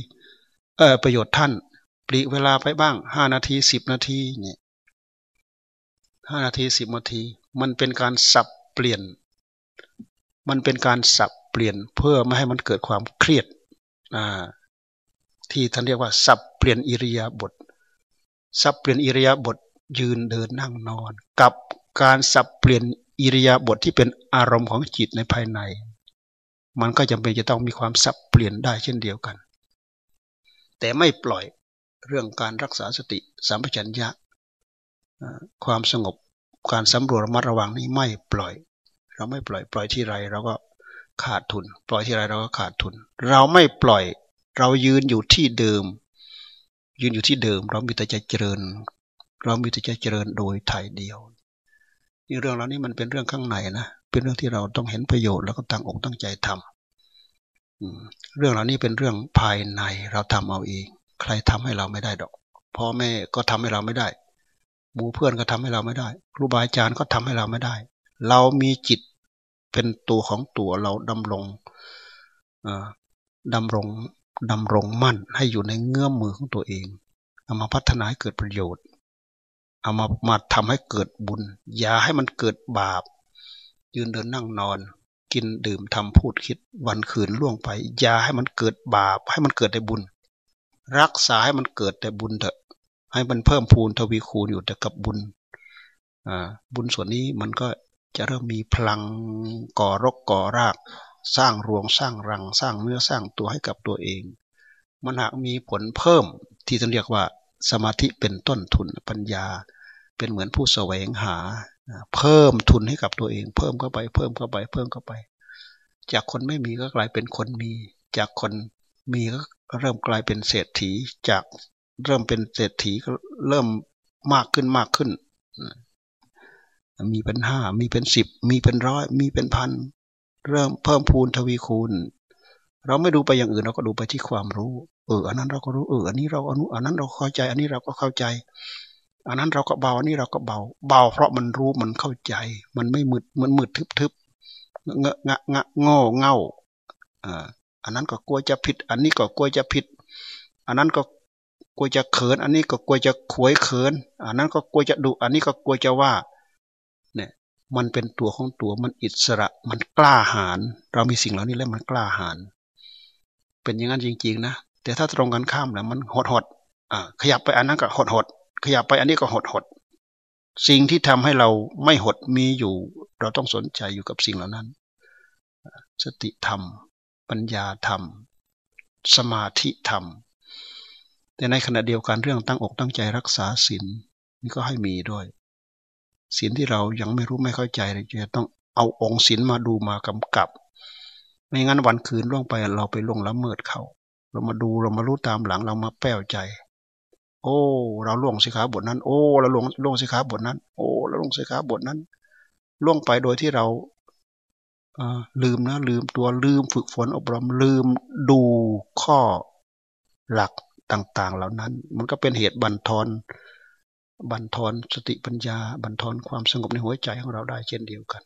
เออประโยชน์ท่านปลีเวลาไปบ้างห้านาทีสิบนาทีเนี่ยห้านาทีสิบนาที มันเป็นการสับเปลี่ยน มันเป็นการสับเปลี่ยนเพื่อไม่ให้มันเกิดความเครียดที่ท่านเรียกว่า สับเปลี่ยนอิริยาบถสับเปลี่ยนอิริยาบถยืนเดินนั่งนอน กับการสับเปลี่ยนอิริยาบถที่เป็นอารมณ์ของจิตในภายใน มันก็จำเป็นจะต้องมีความสับเปลี่ยนได้เช่นเดียวกัน แต่ไม่ปล่อยเรื่องการรักษาสติสัมปชัญญะความสงบการสำรวจระมัดระวังนี้ไม่ปล่อย เราไม่ปล่อยปล่อยที่ไรเราก็ขาดทุน ปล่อยที่ไรเราก็ขาดทุน เราไม่ปล่อย เรายืนอยู่ที่เดิม ยืนอยู่ที่เดิม เรามีแต่ใจเจริญ เรามีแต่ใจเจริญโดยไทยเดียวนี่เรื่องเหล่านี้มันเป็นเรื่องข้างในนะ เป็นเรื่องที่เราต้องเห็นประโยชน์แล้วก็ตั้งอกตั้งใจทำเรื่องเหล่านี้เป็นเรื่องภายในเราทำเอาเอง ใครทำให้เราไม่ได้ดอกพ่อแม่ก็ทำให้เราไม่ได้หมู่เพื่อนก็ทำให้เราไม่ได้ ครูบาอาจารย์ก็ทำให้เราไม่ได้ เรามีจิตเป็นตัวของตัวเราดำรงดำรงดำรงมั่น ให้อยู่ในเงื้อมมือของตัวเองเอามาพัฒนาให้เกิดประโยชน์เอามามาทำให้เกิดบุญ อย่าให้มันเกิดบาป ยืนเดินนั่งนอน กินดื่มทำพูดคิดวันคืนล่วงไป อย่าให้มันเกิดบาป ให้มันเกิดแต่บุญ รักษาให้มันเกิดแต่บุญเถอะ ให้มันเพิ่มพูนทวีคูณอยู่แต่กับบุญบุญส่วนนี้มันก็จะเริ่มมีพลังก่อรกก่อราก สร้างรวงสร้างรัง สร้างเนื้อสร้างตัวให้กับตัวเอง มันหากมีผลเพิ่มที่ต้องเรียกว่าสมาธิเป็นต้นทุนปัญญา เป็นเหมือนผู้แสวงหา เพิ่มทุนให้กับตัวเอง เพิ่มเข้าไป เพิ่มเข้าไป เพิ่มเข้าไป จากคนไม่มีก็กลายเป็นคนมี จากคนมีก็เริ่มกลายเป็นเศรษฐี จากเริ่มเป็นเศรษฐีก็เริ่มมากขึ้นมากขึ้น มีเป็นห้า มีเป็นสิบ มีเป็นร้อย มีเป็นพัน เริ่มเพิ่มพูนทวีคูณ เราไม่ดูไปอย่างอื่นเราก็ดูไปที่ความรู้ เออ อันนั้นเราก็รู้ เออ อันนี้เราอนุอันนั้นเราเข้าใจ อันนี้เราก็เข้าใจ อันนั้นเราก็เบาอันนี้เราก็เบา เบาเพราะมันรู้มันเข้าใจ มันไม่มืดมันมืดทึบทึบเงะงะงะโง่เง่าอ่าอันนั้นก็กลัวจะผิด อันนี้ก็กลัวจะผิด อันนั้นก็กลัวจะเขิน อันนี้ก็กลัวจะขวยเขิน อันนั้นก็กลัวจะดุ อันนี้ก็กลัวจะว่า เนี่ย มันเป็นตัวของตัว มันอิสระ มันกล้าหาญ เรามีสิ่งเหล่านี้แล้วมันกล้าหาญ เป็นอย่างนั้นจริง ๆ นะ แต่ถ้าตรงกันข้ามแล้วมันหดหดอ่าขยับไปอันนั้นก็หดหด ขยับไปอันนี้ก็หดหดสิ่งที่ทำให้เราไม่หดมีอยู่ เราต้องสนใจอยู่กับสิ่งเหล่านั้น สติธรรม ปัญญาธรรม สมาธิธรรม แต่ในขณะเดียวกันเรื่องตั้งอกตั้งใจรักษาศีลนี่ก็ให้มีด้วยศีลที่เรายังไม่รู้ไม่เข้าใจเราจะต้องเอาองค์ศีลมาดูมากำกับ ไม่งั้นวันคืนล่วงไปเราไปล่วงละเมิดเขา เรามาดูเรามารู้ตามหลังเรามาแป้วใจ โอ้ เราล่วงสิขาบทนั้น โอ้ เราล่วงล่วงสิขาบทนั้น โอ้ เราล่วงสิขาบทนั้น ล่วงไปโดยที่เราลืมนะลืมตัวลืมฝึกฝนอบรมลืมดูข้อหลักต่าง ๆ เหล่านั้น มันก็เป็นเหตุบันทอน บันทอนสติปัญญา บันทอนความสงบในหัวใจของเราได้เช่นเดียวกัน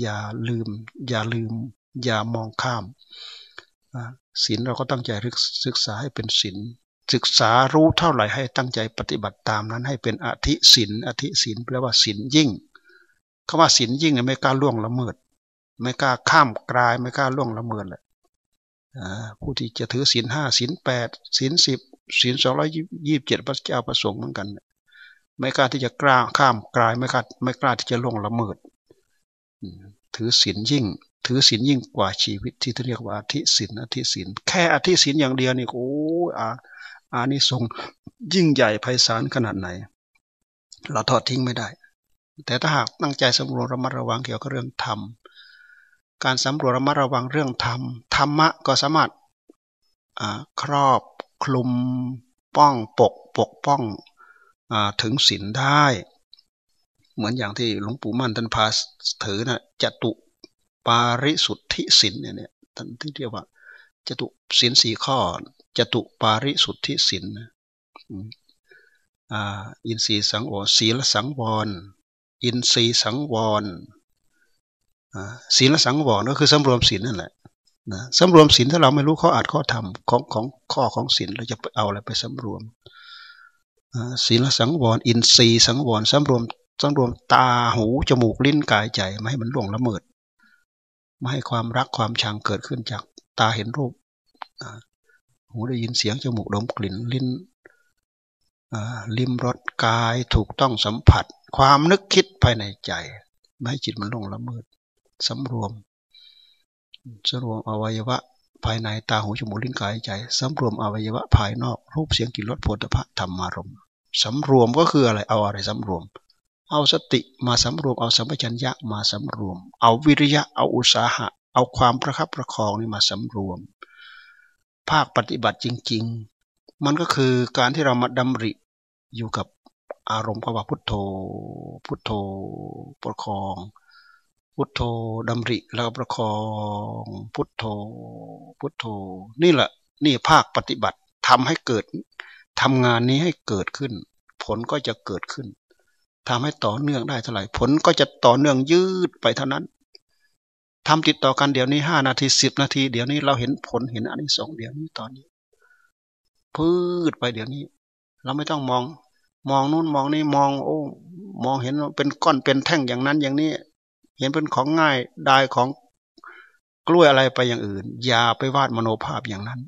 อย่าลืม อย่าลืม อย่ามองข้ามศีลเราก็ตั้งใจศึกษาให้เป็นศีล ศึกษารู้เท่าไหร่ให้ตั้งใจปฏิบัติตามนั้น ให้เป็นอธิศีลอธิศีลแปลว่าศีลยิ่งคำว่าศีลยิ่งเนี่ยไม่กล้าล่วงละเมิด ไม่กล้าข้ามกลายไม่กล้าล่วงละเมิดเลยผู้ที่จะถือศีลห้าศีลแปดศีลสิบศีลสองร้อยยี่สิบเจ็ดพระเจ้าประสงค์เหมือนกัน ไม่กล้าที่จะกล้าข้ามกลายไม่กล้าไม่กล้าที่จะล่วงละเมิดถือศีลยิ่ง ถือศีลยิ่งกว่าชีวิตที่เรียกว่าอธิศีลอธิศีลแค่อธิศีลอย่างเดียวนี่โอ้ อานิสงส์ยิ่งใหญ่ไพศาลขนาดไหน เราทอดทิ้งไม่ได้ แต่ถ้าหากตั้งใจสำรวจระมัดระวังเกี่ยวกับเรื่องธรรม การสำรวจระมัดระวังเรื่องธรรมธรรมะก็สามารถครอบคลุมป้องปกปกป้องถึงศีลได้ เหมือนอย่างที่หลวงปู่มั่นท่านพาถือนะจตุปาริสุทธิศีลเนี่ยท่านที่เรียกว่าจตุศีลสี่ข้อ จตุปาริสุทธิศีลอินทรีสังวรศีลสังวร อินทรีสังวรศีลสังวรก็คือสำรวมศีลนั่นแหละนะสำรวมศีลถ้าเราไม่รู้ข้ออาจข้อธรรมของของข้อของศีลเราจะเอาอะไรไปสำรวมศีลสังวร อินทรีย์สังวรสำรวมสำรวมตาหูจมูกลิ้นกายใจไม่ให้มันล่วงละเมิดไม่ให้ความรักความชังเกิดขึ้นจากตาเห็นรูป หูได้ยินเสียงจมูกดมกลิ่นลิ้นลิ้มรสกายถูกต้องสัมผัส ความนึกคิดภายในใจ ไม่ให้จิตมันลงละเมิดสำรวมสำรวมอวัยวะภายในตาหูจมูกลิ้นกายใจสำรวมอวัยวะภายนอก รูปเสียงกลิ่นรสโผฏฐะธรรมารมสำรวมก็คืออะไรเอาอะไรสำรวม เอาสติมาสำรวมเอาสัมปชัญญะมาสำรวม เอาวิริยะเอาอุตสาหะ เอาความประคับประคองนี่มาสำรวม ภาคปฏิบัติจริง ๆ มันก็คือการที่เรามาดำริอยู่กับอารมณ์ภาวะพุทโธ พุทโธประคอง พุทโธดำริแล้วประคอง พุทโธ พุทโธ นี่แหละ นี่ภาคปฏิบัติทำให้เกิดทำงานนี้ให้เกิดขึ้น ผลก็จะเกิดขึ้นทำให้ต่อเนื่องได้เท่าไหร่ผลก็จะต่อเนื่องยืดไปเท่านั้น ทำติดต่อกันเดี๋ยวนี้ห้านาทีสิบนาที เดี๋ยวนี้เราเห็นผลเห็นอันนี้สองเดี๋ยวนี้ตอนนี้ พืดไปเดี๋ยวนี้ เราไม่ต้องมอง มองนู่นมองนี่มอง โอ้ มองเห็นเป็นก้อนเป็นแท่งอย่างนั้นอย่างนี้ เห็นเป็นของง่ายได้ของกล้วยอะไรไปอย่างอื่น อย่าไปวาดมโนภาพอย่างนั้น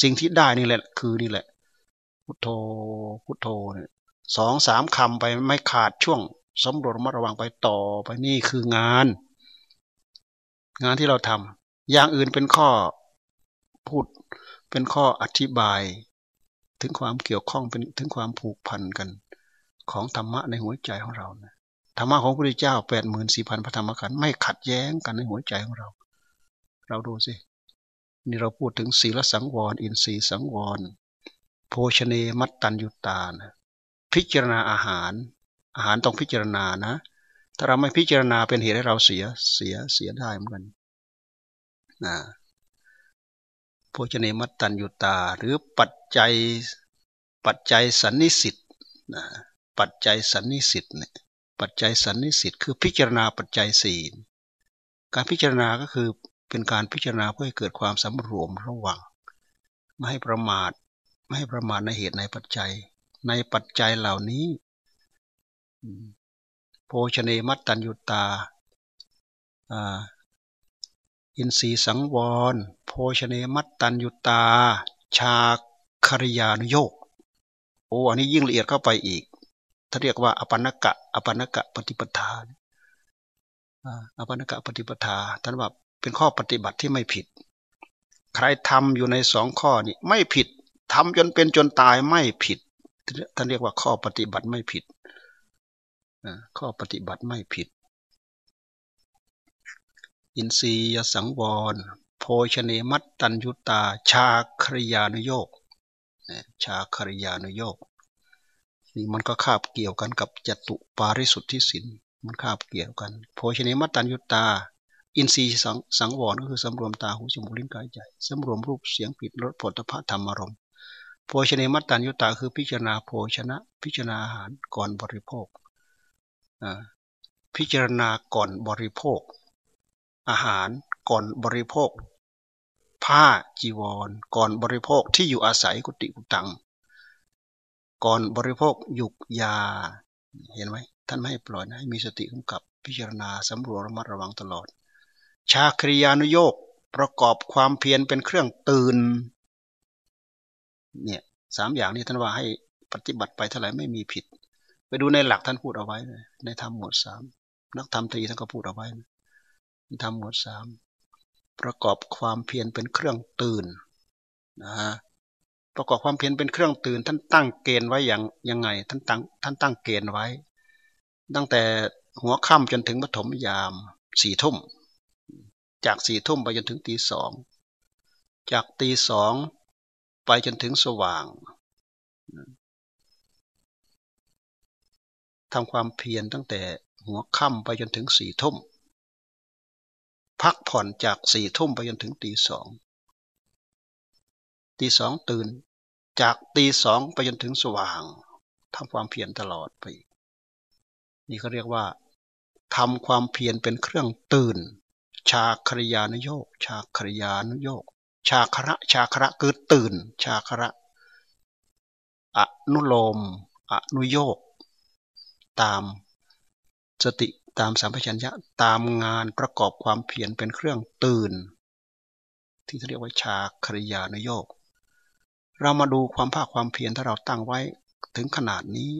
สิ่งที่ได้นี่แหละ คือนี่แหละ พุทโธพุทโธเนี่ยสองสามคำไปไม่ขาดช่วงสมรวจมาระวังไปต่อไปนี่คืองาน งานที่เราทำอย่างอื่นเป็นข้อพูดเป็นข้ออธิบาย ถึงความเกี่ยวข้องเป็นถึงความผูกพันกัน ของธรรมะในหัวใจของเรานะธรรมะของพระพุทธเจ้าแปดหมื่นสี่พันพระธรรมขันธ์ไม่ขัดแย้งกันในหัวใจของเรา เราดูสินี่เราพูดถึงศีลสังวร อินทรีย์สังวร โภชเนมัตตัญยุตานะพิจารณาอาหาร อาหารต้องพิจารณานะ ถ้าเราไม่พิจารณาเป็นเหตุให้เราเสียเสียเสียได้เหมือนกันนะโภชเนมัตตัญยุตา หรือปัจจัยปัจจัยสันนิสิตนะปัจจัยสันนิสิตเนี่ยปัจจัยสันนิสิตคือพิจารณาปัจจัยสี่การพิจารณาก็คือเป็นการพิจารณาเพื่อให้เกิดความสำรวมระวัง ไม่ให้ประมาท ไม่ให้ประมาทในเหตุในปัจจัย ในปัจจัยเหล่านี้ ชเนมัตตัญยุตาอินทรีสังวร โภชเนมัตตัญยุตา ชาคริยานุโยกโอ้อันนี้ยิ่งละเอียดเข้าไปอีกถ้าเรียกว่าอปันกะอปันกะปฏิปทาอปันกะปฏิปทาท่านว่าเป็นข้อปฏิบัติที่ไม่ผิด ใครทำอยู่ในสองข้อนี้ไม่ผิดทำจนเป็นจนตายไม่ผิดท่านเรียกว่าข้อปฏิบัติไม่ผิด ข้อปฏิบัติไม่ผิด อินทรียสังวร โภชเนมัตตัญยุตา ชาคริยานุโยกชาคริยานุโยกนี่มันก็คาบเกี่ยวกันกับจตุปาริสุทธิสินมันคาบเกี่ยวกัน โภชเนมัตตัญยุตา อินทรีย์สังสงวรก็คือสำรวมตาหูจมูกลิ้นกายใจสำรวมรูปเสียงปิดรสผลพระธรรมารมโภชเนมัตตัญยุตาคือพิจารณาโภชนะ พิจารณาอาหารก่อนบริโภค พิจารณาก่อนบริโภค อาหารก่อนบริโภค ผ้าจีวร ก่อนบริโภคที่อยู่อาศัยกุฏิกุตัง ก่อนบริโภคยุกยา เห็นไหมท่านไม่ให้ปล่อยนะให้มีสติกำกับพิจารณาสำรวจระมัดระวังตลอด ชาคริยานุโยกประกอบความเพียรเป็นเครื่องตื่นเนี่ยสามอย่างนี้ท่านว่าให้ปฏิบัติไปเท่าไหร่ไม่มีผิด ไปดูในหลักท่านพูดเอาไว้ ในธรรมหมวดสามนักธรรมตรีท่านก็พูดเอาไว้ในธรรมหมวดสามประกอบความเพียรเป็นเครื่องตื่นนะฮะประกอบความเพียรเป็นเครื่องตื่น ท่านตั้งเกณฑ์ไว้อย่างยังไง ท่านตั้งท่านตั้งเกณฑ์ไว้ ตั้งแต่หัวค่ำจนถึงปฐมยามสี่ทุ่ม จากสี่ทุ่มไปจนถึงตีสอง จากตีสองไปจนถึงสว่าง ทำความเพียรตั้งแต่หัวค่ำไปจนถึงสี่ทุ่ม พักผ่อนจากสี่ทุ่มไปจนถึงตีสอง ตีสองตื่น จากตีสองไปจนถึงสว่างทำความเพียรตลอดไป นี่เขาเรียกว่าทำความเพียรเป็นเครื่องตื่น ชาคริยานุโยก ชาคริยานุโยก ชาคระชาคระคือตื่น ชาคระ อนุโลม อนุโยก ตาม สติตามสัมปชัญญะตามงานประกอบความเพียรเป็นเครื่องตื่น ที่เรียกว่าชาคริยานโยกเรามาดูความภาคความเพียรถ้าเราตั้งไว้ถึงขนาดนี้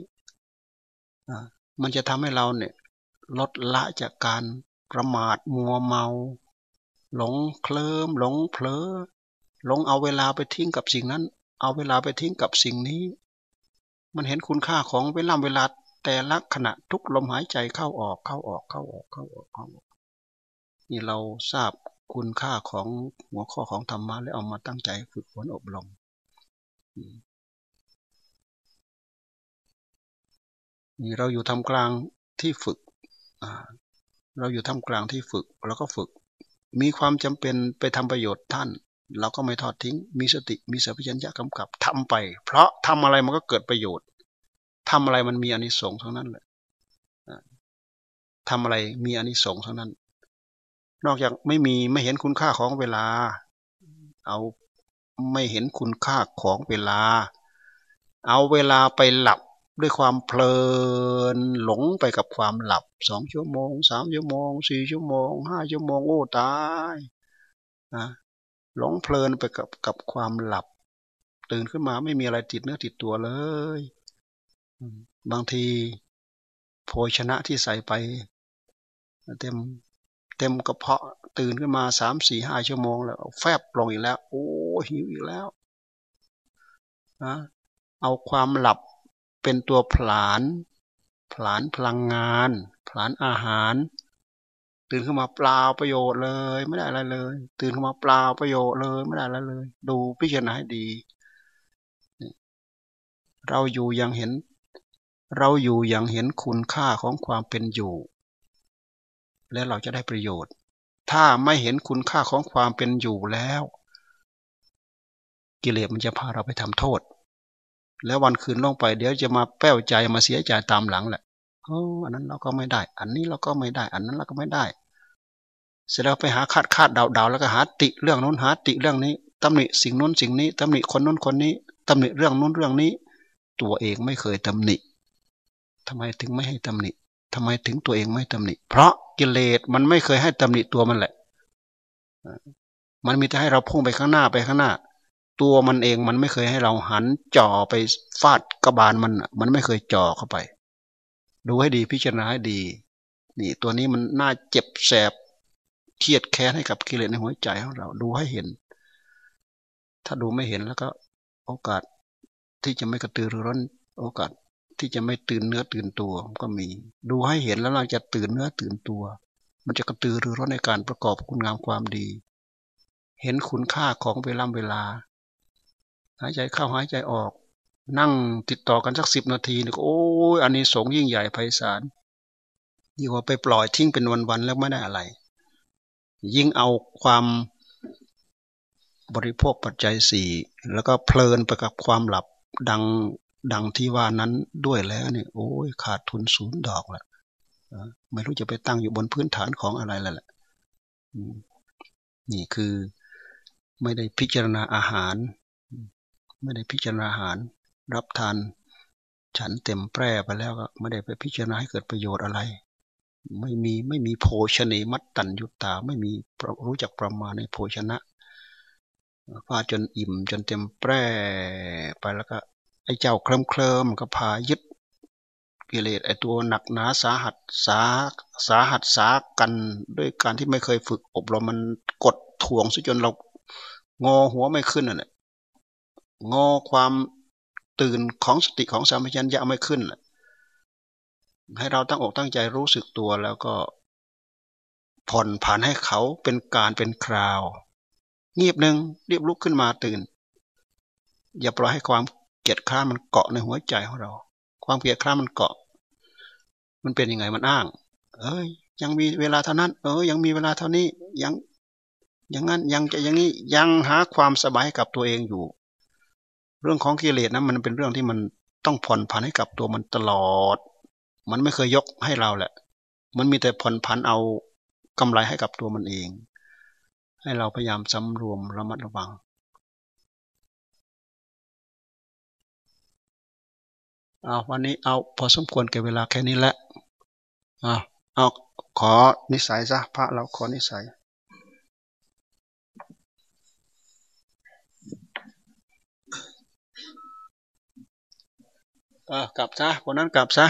มันจะทำให้เราเนี่ยลดละจากการประมาทมัวเมา หลงเคลิมหลงเผลอหลงเอาเวลาไปทิ้งกับสิ่งนั้น เอาเวลาไปทิ้งกับสิ่งนี้ มันเห็นคุณค่าของเวลาเวลา แต่ละขณะทุกลมหายใจเข้าออกเข้าออกเข้าออกเข้าออกเข้าออกนี่เราทราบคุณค่าของหัวข้อของธรรมะแล้วเอามาตั้งใจฝึกฝนอบรมนี่เราอยู่ทำกลางที่ฝึกเราอยู่ทำกลางที่ฝึกเราก็ฝึก มีความจำเป็นไปทำประโยชน์ท่าน เราก็ไม่ทอดทิ้ง มีสติมีสัพพัญญะกำกับทำไป เพราะทำอะไรมันก็เกิดประโยชน์ ทำอะไรมันมีอนิสงส์ทั้งนั้นแหละทำอะไรมีอนิสงส์ทั้งนั้น นอกจากไม่มีไม่เห็นคุณค่าของเวลา เอาไม่เห็นคุณค่าของเวลา เอาเวลาไปหลับด้วยความเพลินหลงไปกับความหลับสองชั่วโมงสามชั่วโมงสี่ชั่วโมงห้าชั่วโมงโอ้ตายนะหลงเพลินไปกับกับความหลับ ตื่นขึ้นมาไม่มีอะไรติดเนื้อติดตัวเลย บางทีโภชนะที่ใส่ไป เต็มเต็มกระเพาะตื่นขึ้นมาสามสี่ห้าชั่วโมง แล้วแฟบลงอีกแล้ว โอ้หิวอีกแล้วนะเอาความหลับเป็นตัวผลาน ผลานพลังงาน ผลานอาหาร ตื่นขึ้นมาเปล่าประโยชน์เลย ไม่ได้อะไรเลย ตื่นขึ้นมาเปล่าประโยชน์เลยไม่ได้อะไรเลย ดูพิจารณาให้ดี เราอยู่ยังเห็น เราอยู่ยังเห็นคุณค่าของความเป็นอยู่ และเราจะได้ประโยชน์ ถ้าไม่เห็นคุณค่าของความเป็นอยู่แล้ว กิเลสมันจะพาเราไปทำโทษ แล้ววันคืนลงไปเดี๋ยวจะมาแป้วใจมาเสียใจตามหลังแหละโอ้อันนั้นเราก็ไม่ได้ อันนี้เราก็ไม่ได้ อันนั้นเราก็ไม่ได้ เสร็จแล้วไปหาคาดคาดเดาเดาแล้วก็หาติเรื่องนู้นหาติเรื่องนี้ตำหนิสิ่งนู้นสิ่งนี้ตำหนิคนนู้นคนนี้ตำหนิเรื่องนู้นเรื่องนี้ ตัวเองไม่เคยตำหนิ ทำไมถึงไม่ให้ตำหนิทำไมถึงตัวเองไม่ตำหนิ เพราะกิเลสมันไม่เคยให้ตำหนิตัวมันแหละ มันมีแต่ให้เราพุ่งไปข้างหน้าไปข้างหน้า ตัวมันเองมันไม่เคยให้เราหันจ่อไปฟาดกระบาลมันมันไม่เคยจ่อเข้าไป ดูให้ดีพิจารณาให้ดี นี่ตัวนี้มันน่าเจ็บแสบเครียดแค้นให้กับกิเลสในหัวใจของเรา ดูให้เห็น ถ้าดูไม่เห็นแล้วก็ โอกาสที่จะไม่กระตือรือร้น โอกาส ที่จะไม่ตื่นเนื้อตื่นตัวก็มี ดูให้เห็นแล้วเราจะตื่นเนื้อตื่นตัว มันจะกระตือรือร้นในการประกอบคุณงามความดี เห็นคุณค่าของเวลาเวลา หายใจเข้าหายใจออก นั่งติดต่อกันสักสิบนาทีนี่โอ้ยอันนี้สงยิ่งใหญ่ไพศาลยิ่งว่าไปปล่อยทิ้งเป็นวันๆแล้วไม่ได้อะไร ยิ่งเอาความบริโภคปัจจัยสี่แล้วก็เพลินไปกับความหลับดัง ดังที่ว่านั้นด้วยแล้วเนี่ยโอ้ยขาดทุนศูนย์ดอกแหละไม่รู้จะไปตั้งอยู่บนพื้นฐานของอะไรแล้วแหละนี่คือไม่ได้พิจารณาอาหาร ไม่ได้พิจารณาอาหาร รับทานฉันเต็มแปร่ไปแล้วก็ไม่ได้ไปพิจารณาให้เกิดประโยชน์อะไร ไม่มีไม่มีโภชเนมัตตัญยุตตา ไม่มีรู้จักประมาณในโภชนะพาจนอิ่มจนเต็มแปร่ไปแล้วก็ ไอ้เจ้าเคลิมเคลิมก็พายึดกิเลสไอ้ตัวหนักหนาสาหัสสาสาหัสสากันด้วยการที่ไม่เคยฝึกอบรมมันกดถ่วงซะจนเรางอหัวไม่ขึ้นน่ะงอความตื่นของสติของสามัญญะไม่ขึ้นให้เราตั้งอกตั้งใจรู้สึกตัวแล้วก็ ผ่อนผ่านให้เขาเป็นการเป็นคราว เงียบหนึ่งเรียบลุกขึ้นมาตื่น อย่าปล่อยให้ความ เกียดค้ามันเกาะในหัวใจของเรา ความเกียดค้ามันเกาะ มันเป็นยังไงมันอ้าง เอ้ย ยังมีเวลาเท่านั้น เออ ยังมีเวลาเท่านี้ ยังอย่างนั้นยังจะอย่างนี้ยังหาความสบายให้กับตัวเองอยู่ เรื่องของกิเลสนะมันเป็นเรื่องที่มันต้องผ่อนผันให้กับตัวมันตลอด มันไม่เคยยกให้เราแหละ มันมีแต่ผ่อนผันเอากำไรให้กับตัวมันเอง ให้เราพยายามสำรวมระมัดระวัง เอาวันนี้เอาพอสมควรแก่เวลาแค่นี้แหละเอาเอาขอนิสัยซะพระเราขอนิสัยเออกลับซะคนนั้นกลับซะ